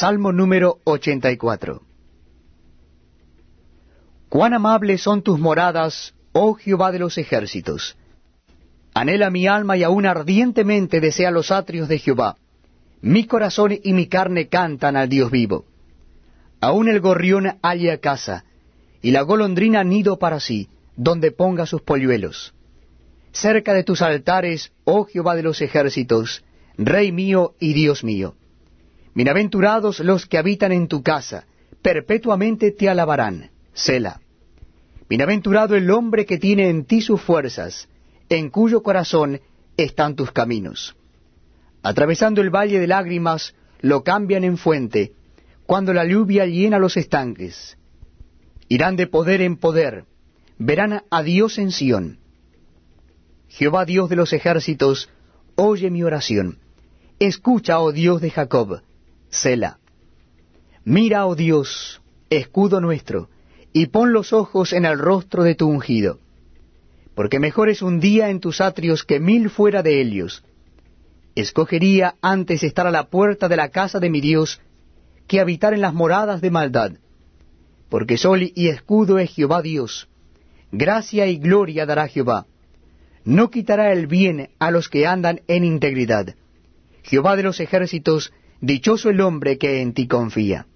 Salmo número 84. Cuán amables son tus moradas, oh Jehová de los ejércitos. Anhela mi alma y aún ardientemente desea los atrios de Jehová. Mi corazón y mi carne cantan al Dios vivo. Aún el gorrión halla casa, y la golondrina nido para sí, donde ponga sus polluelos. Cerca de tus altares, oh Jehová de los ejércitos, Rey mío y Dios mío. Bienaventurados los que habitan en tu casa, perpetuamente te alabarán. Sela. Bienaventurado el hombre que tiene en ti sus fuerzas, en cuyo corazón están tus caminos. Atravesando el valle de lágrimas, lo cambian en fuente, cuando la lluvia llena los estanques. Irán de poder en poder, verán a Dios en Sión. Jehová Dios de los ejércitos, oye mi oración. Escucha, oh Dios de Jacob, Sela. Mira, oh Dios, escudo nuestro, y pon los ojos en el rostro de tu ungido. Porque mejor es un día en tus atrios que mil fuera de ellos. Escogería antes estar a la puerta de la casa de mi Dios que habitar en las moradas de maldad. Porque sol y escudo es Jehová Dios. Gracia y gloria dará Jehová. No quitará el bien a los que andan en integridad. Jehová de los ejércitos Dichoso el hombre que en ti confía.